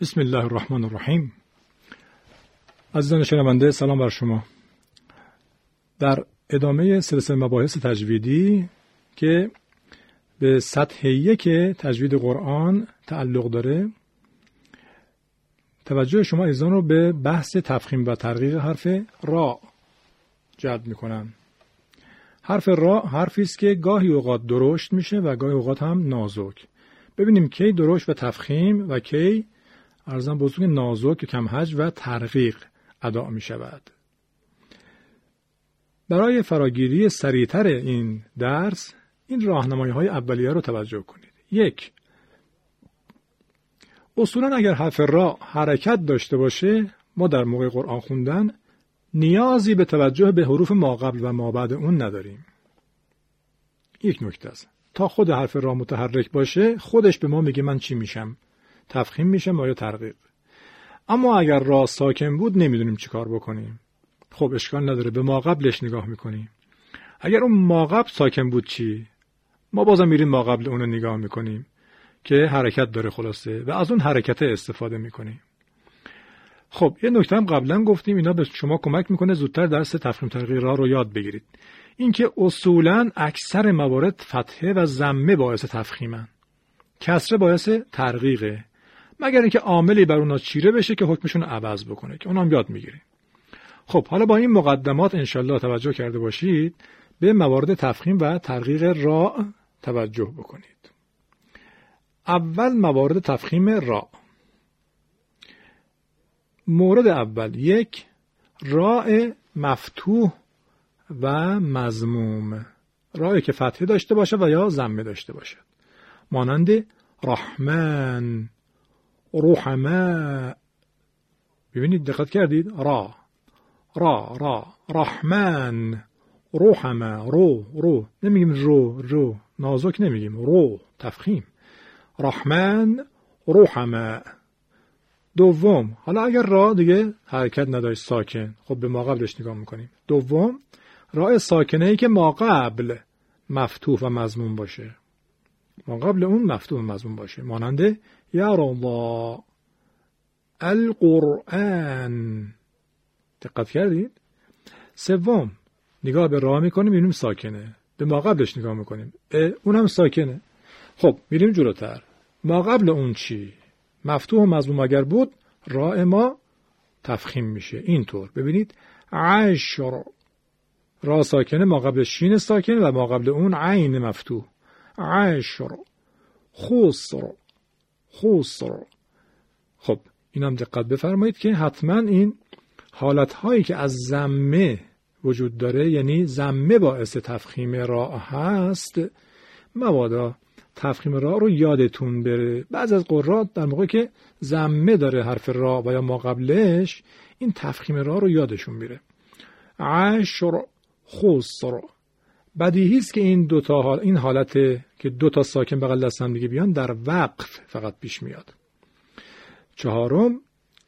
بسم الله الرحمن الرحیم عزیزان شنونده سلام بر شما در ادامه سلسله مباحث تجویدی که به سطح یک تجوید قرآن تعلق داره توجه شما ایزان رو به بحث تفخیم و ترقیق حرف را جلب می‌کنم حرف را حرفی است که گاهی اوقات درشت میشه و گاهی اوقات هم نازک ببینیم کی درشت و تفخیم و کی ارزم بزرگ نازک کمهج و ترقیق ادا می شود. برای فراگیری سریعتر این درس این راهنمایی های اولیه رو توجه کنید. یک اصولا اگر حرف را حرکت داشته باشه ما در موقع قرآن خوندن نیازی به توجه به حروف ما قبل و ما بعد اون نداریم. یک نکته است. تا خود حرف را متحرک باشه خودش به ما میگه من چی میشم تفخیم میشه یا ترقیق اما اگر را ساکن بود نمی‌دونیم چیکار بکنیم. خب اشکال نداره به ما قبلش نگاه می‌کنیم. اگر اون ما قبل ساکن بود چی؟ ما بازم میریم ما قبل اون رو نگاه می‌کنیم که حرکت داره خلاصه و از اون حرکت استفاده می‌کنیم. خب یه نکته هم قبلا گفتیم اینا به شما کمک می‌کنه زودتر درس تفخیم ترقیق را رو یاد بگیرید. اینکه اصولا اکثر موارد فتحه و زمه باعث تفخیمن. کسره باعث ترقیقه مگر اینکه عاملی بر اونا چیره بشه که حکمشون عوض بکنه که اونم یاد می‌گیریم خب حالا با این مقدمات انشالله توجه کرده باشید به موارد تفخیم و ترقیق را توجه بکنید. اول موارد تفخیم را. مورد اول یک راء مفتوح و مزموم راهی که فتحه داشته باشه و یا زمه داشته باشه مانند رحمن. روحما ببینید دقت کردید را. را. را. رحمن. روحما رو. رو. نمیگیم رو رو نازک نمیگیم رو. تفخیم رحمن. روحما دوم. حالا اگر را دیگه حرکت نداشت ساکن خب به ما قبلش نگاه می‌کنیم. دوم. راه ساکنه ای که ما قبل مفتوح و مضمون باشه. ما قبل اون مفتوح و مضمون باشه. ماننده الله القرآن. دقت کردید سوم نگاه به راه می‌کنیم می‌بینیم ساکنه. به ما قبلش نگاه می‌کنیم. اونم ساکنه. خب میریم جلوتر. ما قبل اون چی؟ مفتوح و مضموم اگر بود راه ما تفخیم میشه. اینطور. ببینید عشر. را ساکنه ما قبل شین ساکنه و ما قبل اون عین مفتوح. عشر. خسر. خسر. خب اینم دقت بفرمایید که حتما این حالت هایی که از زمه وجود داره یعنی زمه باعث تفخیم را هست مبادا تفخیم را رو یادتون بره. بعض از قرات در موقع که زمه داره حرف را و یا ما قبلش این تفخیم را رو یادشون میره. عشر خسر. بدیهی است که این دو تا حال این حالت که دو تا ساکن بغل دست هم دیگه بیان در وقف فقط پیش میاد. چهارم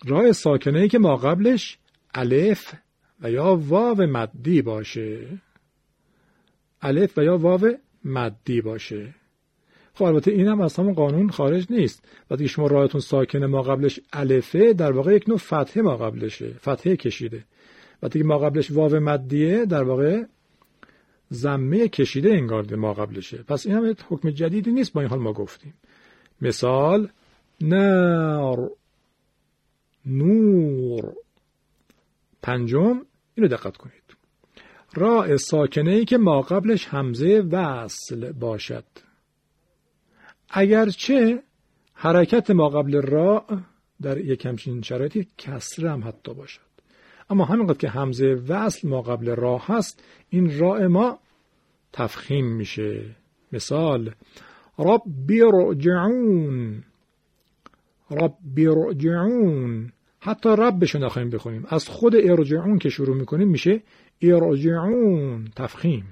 راه ساکنه ای که ما قبلش الف و یا واو مدی باشه. الف و یا واو مدی باشه. خب البته این هم از همون قانون خارج نیست. وقتی شما راهتون ساکنه ما قبلش الفه در واقع یک نوع فتحه ما قبلشه. فتحه کشیده. وقتی ما قبلش واو مدیه در واقع زمه کشیده انگار ما قبلشه. پس این هم حکم جدیدی نیست با این حال ما گفتیم. مثال نار نور. پنجم اینو دقت کنید. را ساکنه ای که ما قبلش همزه وصل باشد. اگرچه حرکت ما قبل را در یک همچین شرایطی کسره هم حتی باشد. اما همینقدر که همزه وصل ما قبل را هست این را ما تفخیم میشه. مثال ربی رجعون. ربی رجعون. حتی ربشو نخواهیم بخونیم. از خود ارجعون که شروع می‌کنیم میشه ارجعون تفخیم.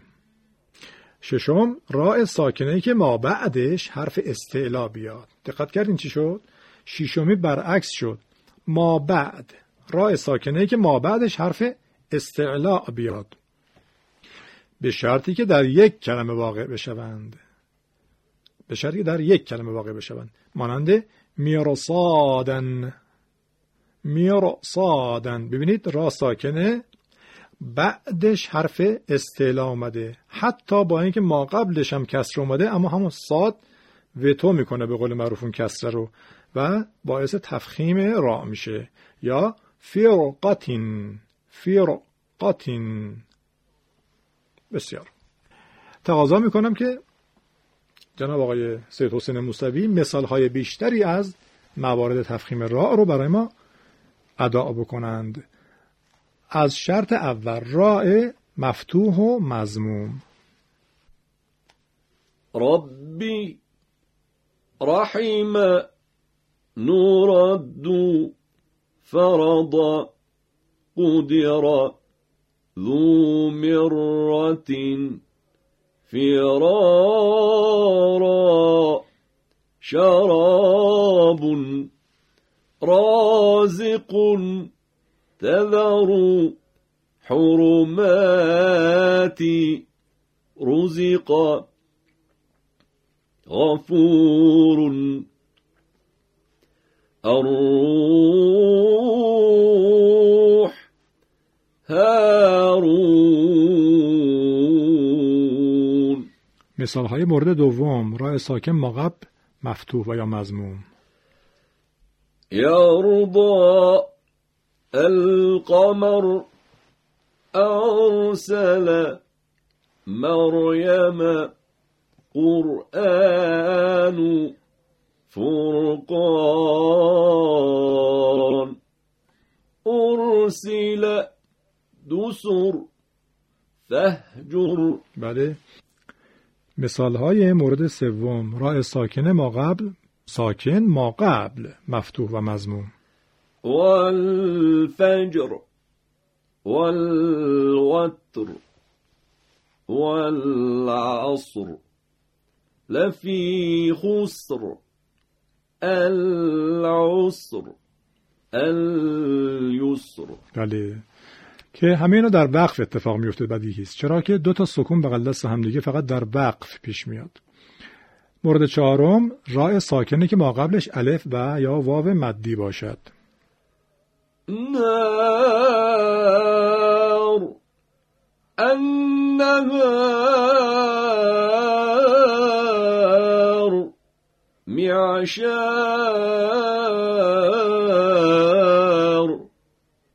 ششم راء ساکنه که ما بعدش حرف استعلا بیاد. دقت کردین چی شد؟ ششمی برعکس شد. ما بعد. راء ساکنه که ما بعدش حرف استعلا بیاد. به شرطی که در یک کلمه واقع بشوند. به شرطی که در یک کلمه واقع بشوند. مانند میرصادن میرصادن ببینید را ساکنه بعدش حرف استعلا آمده حتی با اینکه ما قبلش هم کسر اومده اما همون صاد وتو می‌کنه به قول معروف کسر رو و باعث تفخیم را میشه. یا فرقاتین فرقاتین بسیار. تقاضا می‌کنم که جناب آقای سید حسین موسوی مثال های بیشتری از موارد تفخیم را رو برای ما ادا بکنند. از شرط اول راء مفتوح و مضموم. ربي رحم نرد فرض قدر ذو مرة فرارا شراب رازق تذر حرمات رزق غفور الروح مثال های مورد دوم راه ساکن مقب مفتوح و یا مضموم يرضى القمر أرسل مريم قرآن فرقان. أرسل دسر فهجر. بله. مثال های مورد سوم راه ساکن ما قبل ساکن ما قبل مفتوح و مضموم. والفجر والوتر والعصر لفي خسر العسر اليسر. بله. که همه اینا در وقف اتفاق میفته بدیهی است چرا که دو تا سکون بغل دست همدیگه فقط در وقف پیش میاد. مورد چهارم راه ساکنه که ما قبلش الف و یا واو مدی باشد. النار النهار معشار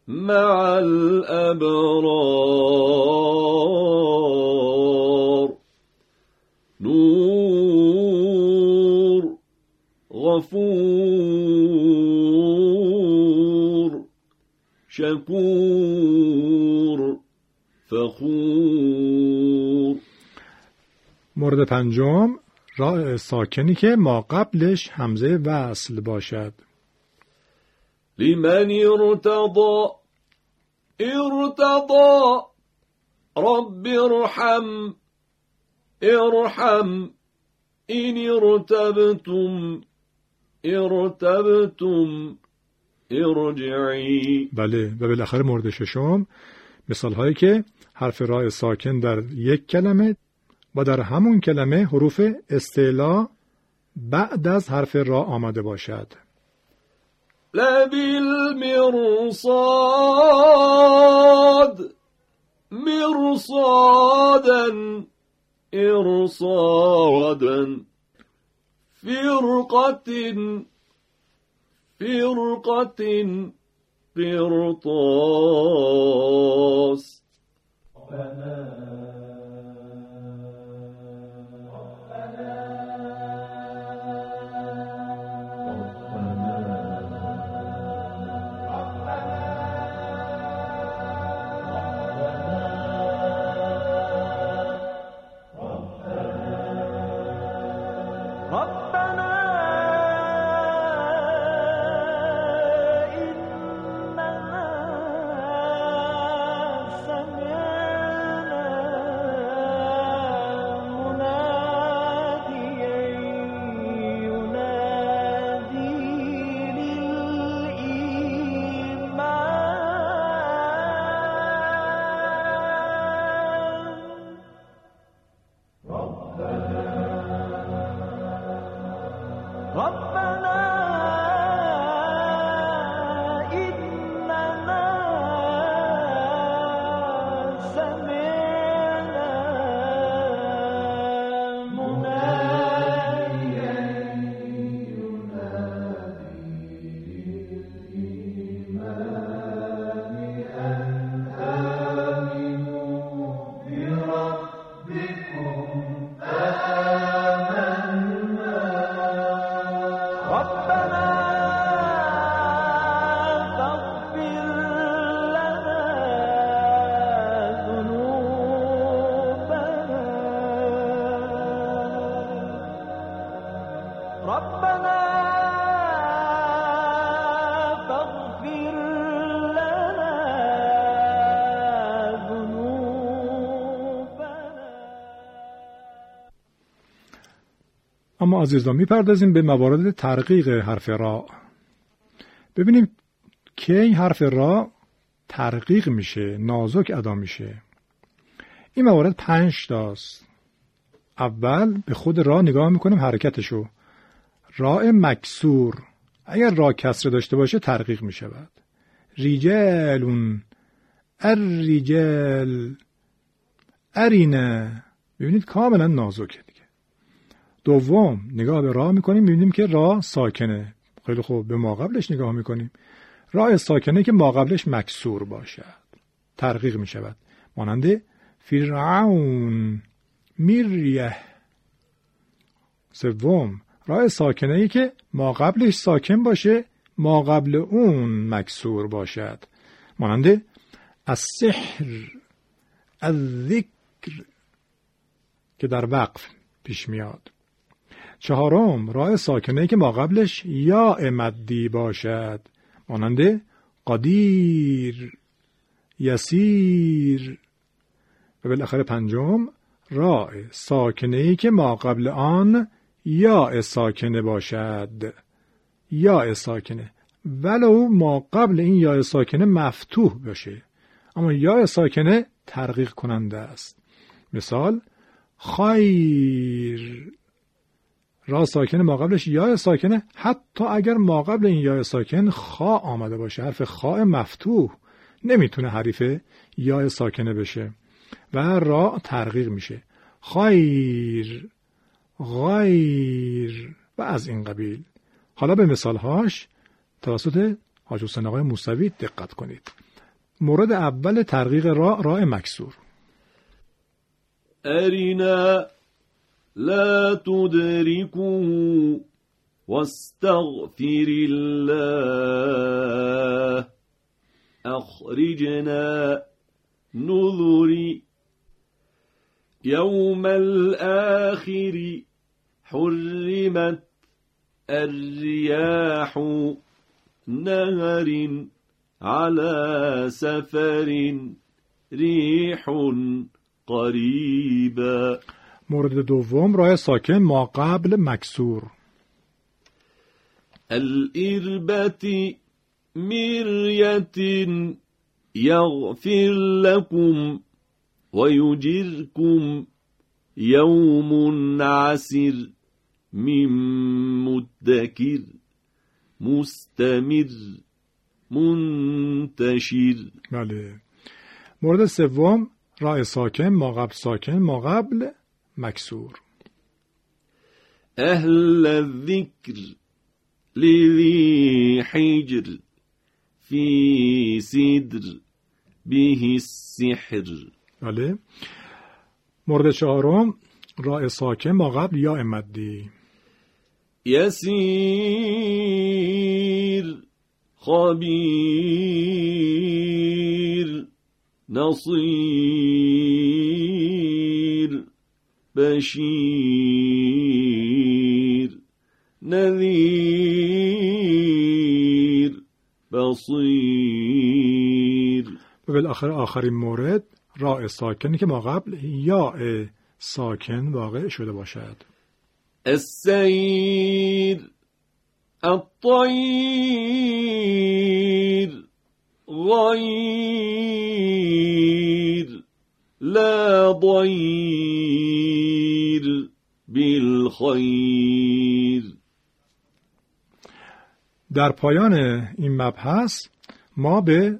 مع الأبرار. نور غفور. شكور فخور. مورد پنجم راه ساکنی که ما قبلش همزه وصل باشد. لمن ارتضى؟ ارتضى. رب ارحم ارحم. إن ارتبتم ارتبتم. ارجعي. بله و بالاخره مورد ششم. مثال هایی که حرف راه ساکن در یک کلمه و در همون کلمه حروف استعلا بعد از حرف را آمده باشد. لبالمرصاد مرصادا إرصادا فرقة فرقة قرطاس. ربنا ربنا اما عزیزان می‌پردازیم به موارد ترقیق حرف را. ببینیم که این حرف را ترقیق میشه نازک ادا میشه. این موارد پنج تاست. اول به خود را نگاه می‌کنیم حرکتشو. راء مکسور. اگر را کسره داشته باشه ترقیق می‌شود. ریجلون الریجل ارینه. ببینید کاملا نازکه. دوم نگاه به راه می‌کنیم می‌بینیم که راه ساکنه. خیلی خوب. به ما قبلش نگاه می‌کنیم. راه ساکنه که ما قبلش مکسور باشد. ترقیق می‌شود. مانند فرعون میریه. سوم راه ساکنه ای که ما قبلش ساکن باشه ما قبل اون مکسور باشد. مانند السحر الذکر که در وقف پیش میاد. چهارم راه ساکنه که ما قبلش یا مدی باشد. مانند قدیر یسیر. و بالاخره پنجم راه ساکنه ای که ما قبل آن یا ساکنه باشد. یا ساکنه. ولو ما قبل این یا ساکنه مفتوح باشه. اما یا ساکنه ترقیق کننده است. مثال خیر. را ساکنه ما قبلش یا ساکنه حتی اگر ما قبل این یا ساکن خا آمده باشه حرف خا مفتوح نمی‌تونه حریف یا ساکنه بشه و را ترقیق میشه. خیر غیر و از این قبیل. حالا به مثالهاش توسط حاج حسین آقای موسوی دقت کنید. مورد اول ترقیق را را مکسور. أرنا لا تدركه واستغفر الله. أخرجنا نذري يوم الآخر. حرمت الرياح نهر على سفر. ريح قريبا. مورد دوم راه ساکن ما قبل مکسور. الإربة مرية يغفر لكم ويجركم يوم عسر من مدكر مستمر منتشر. بله. مورد سوم راء ساکن ما قبل ساکن ما قبل مکسور. أهل الذكر لذي حجر في سدر به السحر. بله. مورد چهارم راء ساکن ما قبل یا مدی. يسير خبير نصير بشير نذير بصير و بالاخره آخرین مورد راء ساکنی که ما قبل یا ساکن واقع شده باشد. السير الطير غير لا ضير بالخير در پایان این مبحث ما به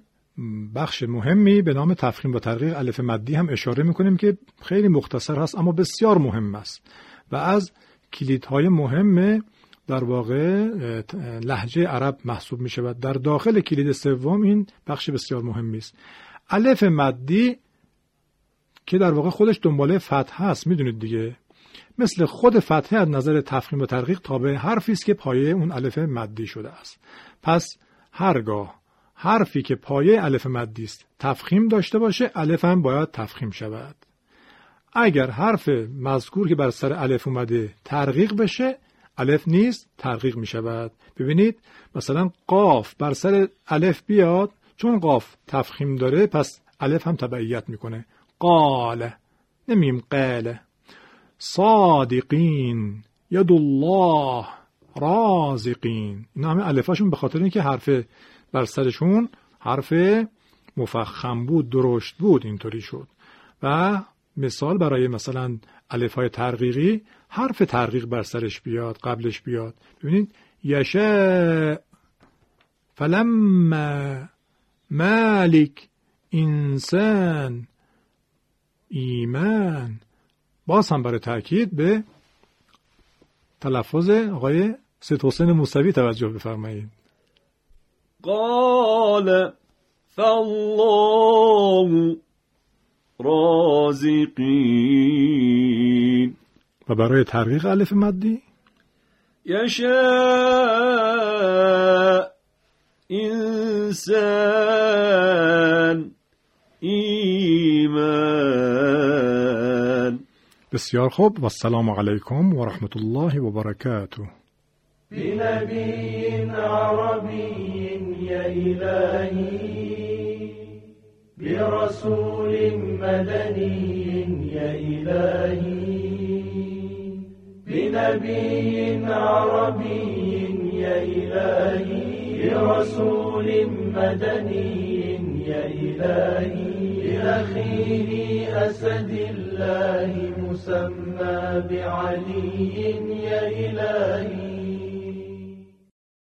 بخش مهمی به نام تفخیم و ترقیق الف مدی هم اشاره می‌کنیم که خیلی مختصر هست اما بسیار مهم است و از کلیدهای مهم در واقع لحجه عرب محسوب می شود در داخل کلید سوم این بخش بسیار مهمی است. الف مدی که در واقع خودش دنباله فتح هست می‌دونید دیگه. مثل خود فتحه از نظر تفخیم و ترقیق تابع حرفی است که پایه اون الف مدی شده است. پس هرگاه حرفی که پایه الف مدی است تفخیم داشته باشه الف هم باید تفخیم شود. اگر حرف مذکور که بر سر الف اومده ترقیق بشه الف نیست ترقیق می شود. ببینید مثلا قاف بر سر الف بیاد چون قاف تفخیم داره پس الف هم تبعیت می‌کنه. قال نمیم قاله صادقین ید الله رازقین. اینا همه الفاشون به خاطر اینکه حرف بر سرشون حرف مفخم بود درشت بود اینطوری شد. و مثال برای مثلا الف های ترقیقی حرف ترقیق بر سرش بیاد قبلش بیاد. ببینید یشه فلما مالک انسان ایمان. باز هم برای تاکید به تلفظ آقای سید حسین موسوی توجه بفرمایید. قال فالله رازقين و برای ترقیق الف مدی؟ يشاء إنسان إيمان بسیار خوب و السلام علیکم و رحمت الله و برکاته بنبي عربي يا إلهي برسول مدني يا إلهي. بنبي عربي يا إلهي برسول مدني يا إلهي. بأخيه أسد الله مسمى بعلي يا إلهي.